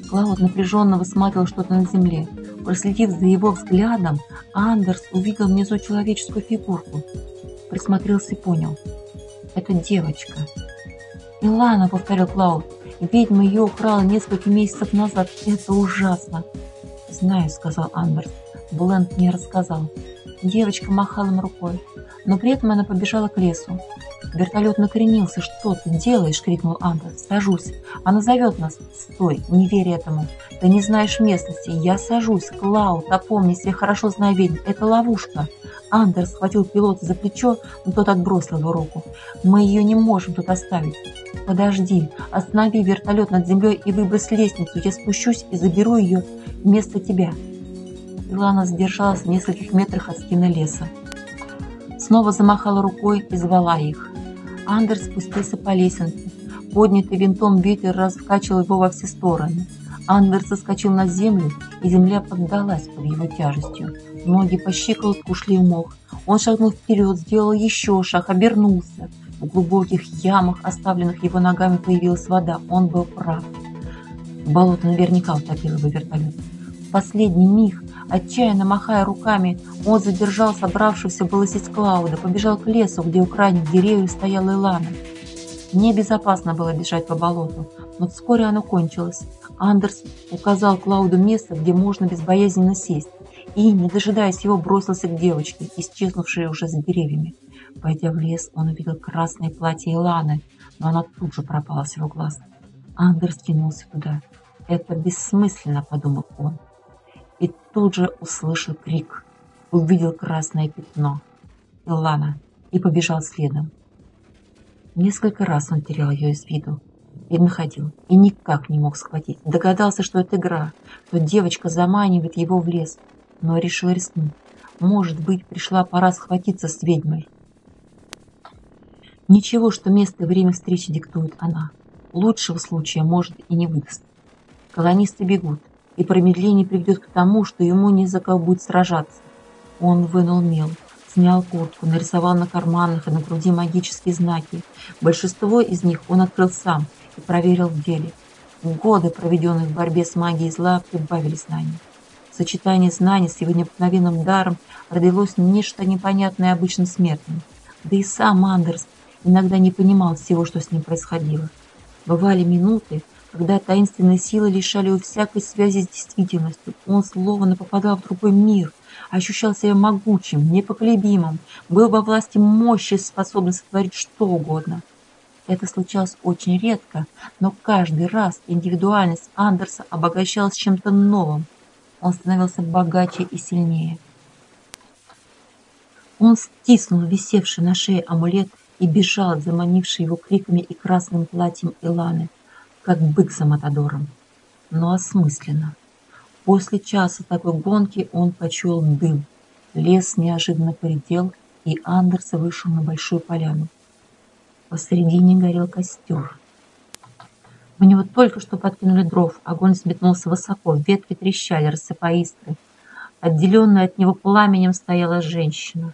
Клауд напряженно высматривал что-то на земле. Проследив за его взглядом, Андерс увидел внизу человеческую фигурку. Присмотрелся и понял. Это девочка. «Илана», — повторил Клауд, — «ведьма ее украла несколько месяцев назад. Это ужасно». «Знаю», — сказал Андерс. Бленд мне рассказал. Девочка махала им рукой, но при этом она побежала к лесу. Вертолет накренился. «Что ты делаешь?» — крикнул Андерс. «Сажусь. Она зовет нас». «Стой, не верь этому. Ты не знаешь местности. Я сажусь. Клауд, опомнись, я хорошо знаю ведьм. Это ловушка». Андерс схватил пилота за плечо, но тот отбросил его руку. «Мы ее не можем тут оставить». «Подожди. Останови вертолет над землей и выбрось лестницу. Я спущусь и заберу ее вместо тебя». Илана задержалась в нескольких метрах от стены леса. Снова замахала рукой и звала их. Андерс спустился по лесенке. Поднятый винтом ветер раскачивал его во все стороны. Андерс соскочил на землю, и земля поддалась под его тяжестью. Ноги по щиколотку ушли в мох. Он шагнул вперед, сделал еще шаг, обернулся. В глубоких ямах, оставленных его ногами, появилась вода. Он был прав. Болото наверняка утопило бы вертолет. В последний миг Отчаянно махая руками, он задержал собравшегося было сесть Клауда, побежал к лесу, где у крайних деревьев стояла Илана. Небезопасно было бежать по болоту, но вскоре оно кончилось. Андерс указал Клауду место, где можно безбоязненно сесть, и, не дожидаясь его, бросился к девочке, исчезнувшей уже за деревьями. Пойдя в лес, он увидел красное платье Иланы, но она тут же пропала с его глаз. Андерс кинулся туда. «Это бессмысленно», — подумал он и тут же услышал крик. Увидел красное пятно. Илана и побежал следом. Несколько раз он терял ее из виду и находил, и никак не мог схватить. Догадался, что это игра, что девочка заманивает его в лес, но решил рискнуть. Может быть, пришла пора схватиться с ведьмой. Ничего, что место и время встречи диктует она. Лучшего случая может и не выдаст. Колонисты бегут, и промедление приведет к тому, что ему не за кого будет сражаться. Он вынул мел, снял куртку, нарисовал на карманах и на груди магические знаки. Большинство из них он открыл сам и проверил в деле. Годы, проведенные в борьбе с магией зла, прибавили знаний. В сочетании знаний с его необыкновенным даром родилось нечто непонятное обычным смертным. Да и сам Андерс иногда не понимал всего, что с ним происходило. Бывали минуты, когда таинственные силы лишали его всякой связи с действительностью, он словно попадал в другой мир, ощущал себя могучим, непоколебимым, был во власти мощи, способный сотворить что угодно. Это случалось очень редко, но каждый раз индивидуальность Андерса обогащалась чем-то новым. Он становился богаче и сильнее. Он стиснул висевший на шее амулет и бежал, заманивший его криками и красным платьем Иланы – как бык за Матадором, но осмысленно. После часа такой гонки он почуял дым. Лес неожиданно поредел, и Андерс вышел на большую поляну. Посередине горел костер. В него только что подкинули дров, огонь сметнулся высоко, ветки трещали, рассыпая искры. Отделенная от него пламенем стояла женщина.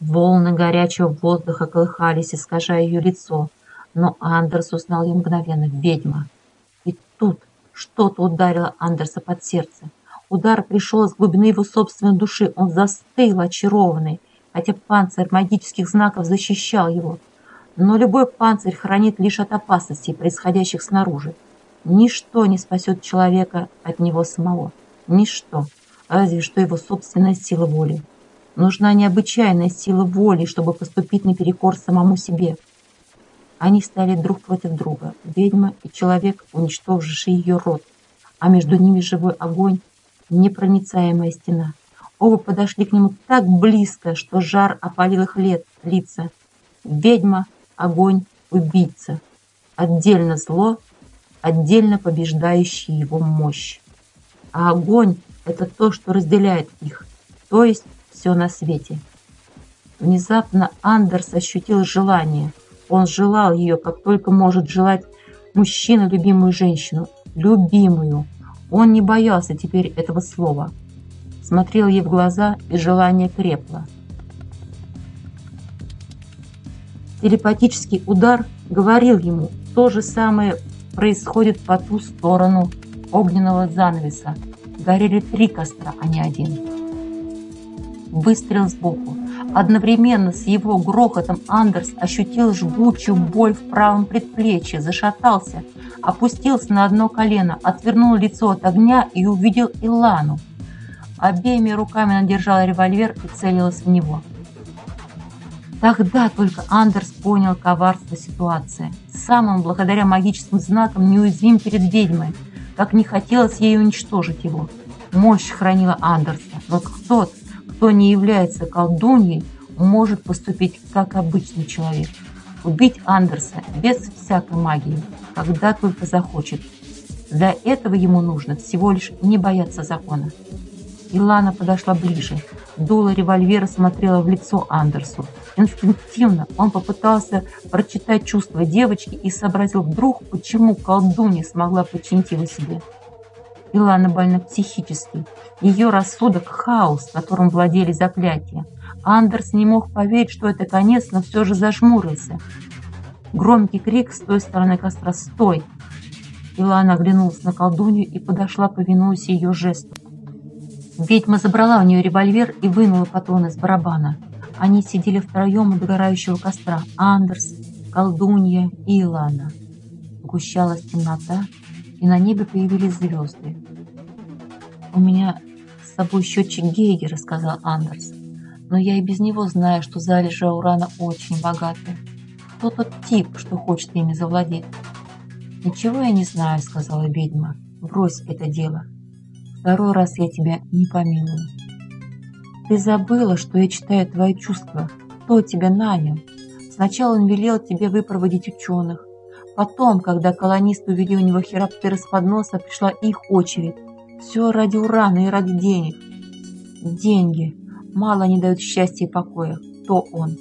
Волны горячего воздуха колыхались, искажая ее лицо но Андерс узнал ее мгновенно. Ведьма. И тут что-то ударило Андерса под сердце. Удар пришел из глубины его собственной души. Он застыл, очарованный, хотя панцирь магических знаков защищал его. Но любой панцирь хранит лишь от опасностей, происходящих снаружи. Ничто не спасет человека от него самого. Ничто. Разве что его собственная сила воли. Нужна необычайная сила воли, чтобы поступить наперекор самому себе. Они стали друг против друга, ведьма и человек, уничтоживший ее род, а между ними живой огонь, непроницаемая стена. Оба подошли к нему так близко, что жар опалил их лет, лица. Ведьма, огонь, убийца. Отдельно зло, отдельно побеждающий его мощь. А огонь — это то, что разделяет их, то есть все на свете. Внезапно Андерс ощутил желание — он желал ее, как только может желать мужчина любимую женщину. Любимую. Он не боялся теперь этого слова. Смотрел ей в глаза, и желание крепло. Телепатический удар говорил ему то же самое происходит по ту сторону огненного занавеса. Горели три костра, а не один. Выстрел сбоку. Одновременно с его грохотом Андерс ощутил жгучую боль в правом предплечье, зашатался, опустился на одно колено, отвернул лицо от огня и увидел Илану. Обеими руками она держала револьвер и целилась в него. Тогда только Андерс понял коварство ситуации. Сам он, благодаря магическим знакам, неуязвим перед ведьмой, как не хотелось ей уничтожить его. Мощь хранила Андерса, но кто-то, кто не является колдуньей, может поступить как обычный человек. Убить Андерса без всякой магии, когда только захочет. Для этого ему нужно всего лишь не бояться закона. Илана подошла ближе. Дуло револьвера смотрела в лицо Андерсу. Инстинктивно он попытался прочитать чувства девочки и сообразил вдруг, почему колдунья смогла подчинить его себе. Илана больна психически. Ее рассудок – хаос, которым владели заклятия. Андерс не мог поверить, что это конец, но все же зажмурился. Громкий крик с той стороны костра «Стой!». Илана оглянулась на колдунью и подошла, повинуясь ее жесту. Ведьма забрала у нее револьвер и вынула патрон из барабана. Они сидели втроем у догорающего костра. Андерс, колдунья и Илана. Гущалась темнота, и на небе появились звезды. «У меня с собой счетчик Гейгера», — сказал Андерс. «Но я и без него знаю, что залежи урана очень богаты. Кто тот тип, что хочет ими завладеть?» «Ничего я не знаю», — сказала ведьма. «Брось это дело. Второй раз я тебя не помилую». «Ты забыла, что я читаю твои чувства. Кто тебя нанял? Сначала он велел тебе выпроводить ученых, Потом, когда колонисты увели у него хироптер из-под носа, пришла их очередь. Все ради урана и ради денег. Деньги. Мало они дают счастья и покоя. Кто он?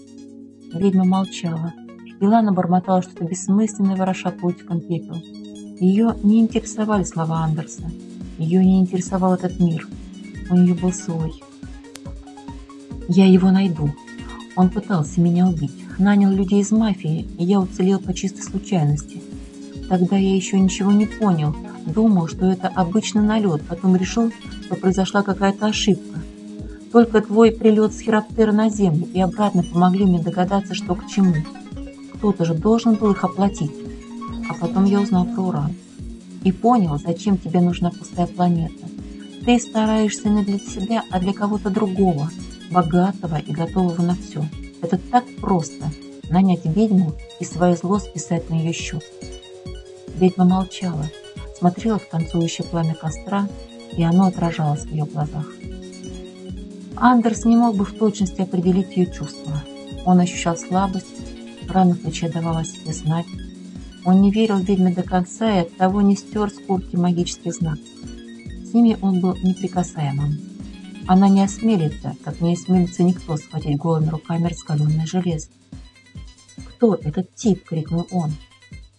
Ведьма молчала. Илана бормотала что-то бессмысленное, вороша путиком пепел. Ее не интересовали слова Андерса. Ее не интересовал этот мир. У нее был свой. «Я его найду», он пытался меня убить. Нанял людей из мафии, и я уцелел по чистой случайности. Тогда я еще ничего не понял. Думал, что это обычный налет, потом решил, что произошла какая-то ошибка. Только твой прилет с хироптера на землю и обратно помогли мне догадаться, что к чему. Кто-то же должен был их оплатить. А потом я узнал про уран. И понял, зачем тебе нужна пустая планета. Ты стараешься не для себя, а для кого-то другого – богатого и готового на все. Это так просто – нанять ведьму и свое зло списать на ее счет. Ведьма молчала, смотрела в танцующее пламя костра, и оно отражалось в ее глазах. Андерс не мог бы в точности определить ее чувства. Он ощущал слабость, рана в плече давала себе знать. Он не верил ведьме до конца и оттого не стер с куртки магических знаков. С ними он был неприкасаемым. Она не осмелится, как не осмелится никто схватить голыми руками раскаленное железо. «Кто этот тип?» — крикнул он.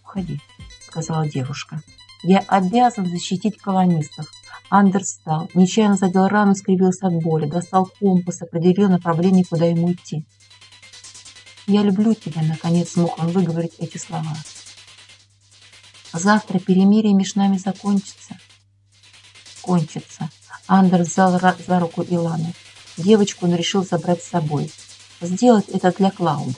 «Уходи», — сказала девушка. «Я обязан защитить колонистов». Андерс встал, нечаянно задел рану, скривился от боли, достал компас, определил направление, куда ему идти. «Я люблю тебя», — наконец смог он выговорить эти слова. «Завтра перемирие между нами закончится». «Кончится», Андер взял за руку Иланы. Девочку он решил забрать с собой. Сделать это для Клауда.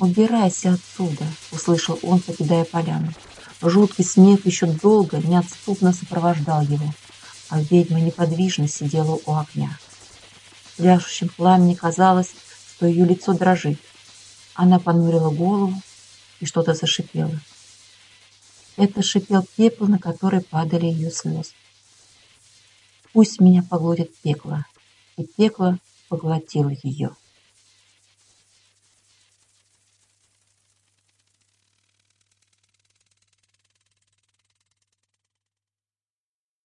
«Убирайся отсюда!» — услышал он, покидая поляну. Жуткий смех еще долго, неотступно сопровождал его, а ведьма неподвижно сидела у огня. В пляшущем пламени казалось, что ее лицо дрожит. Она понурила голову и что-то зашипела. Это шипел пепел, на который падали ее слезы. Пусть меня поглотит пекло, и пекло поглотило ее.